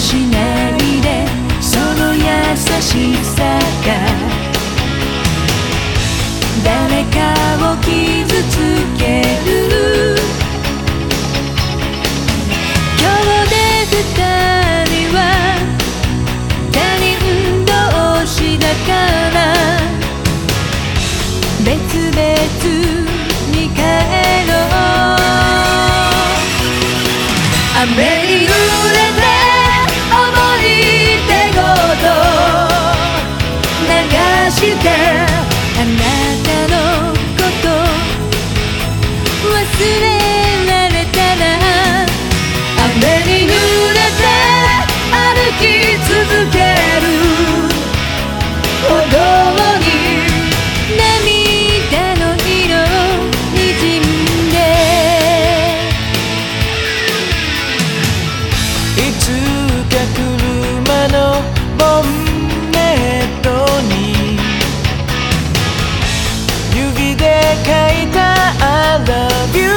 しないでその優しさが誰かを傷雨に濡れて思い出ごと流してあなたのこと。忘れボンネットに。指で書いた I love you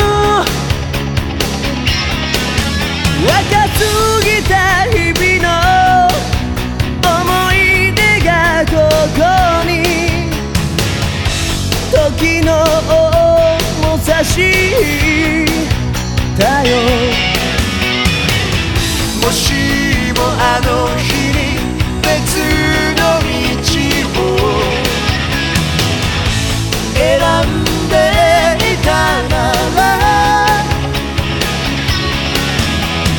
若すぎた日々の思い出がここに。時の重さしたよ。選んでいたなら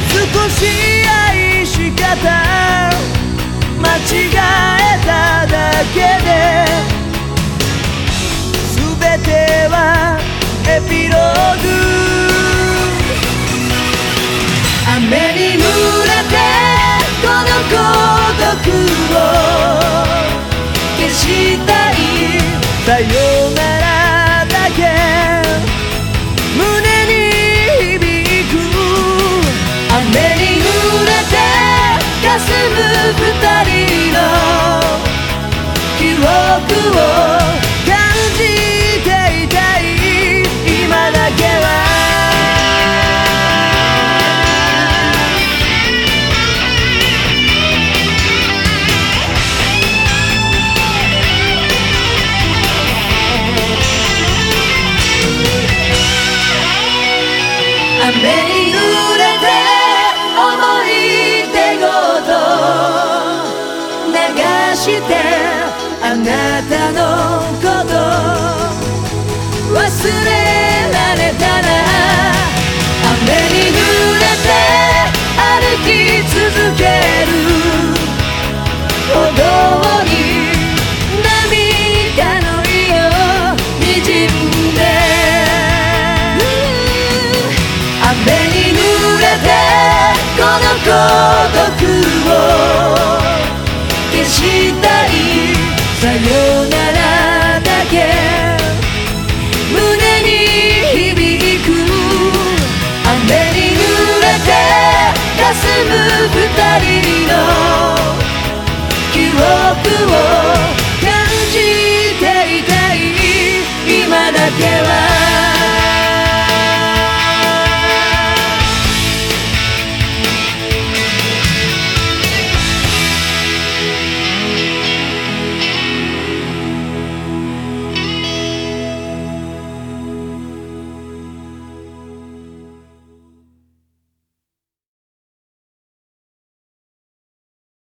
少し愛し方間違えただけで全てはエピローグ。雨に濡れてこの孤独を消したいさよ雨に濡れて思い出ごと流してあなたのこと忘れの孤独を消したい。さよならだけ。胸に響く雨に濡れて霞む二人の記憶を。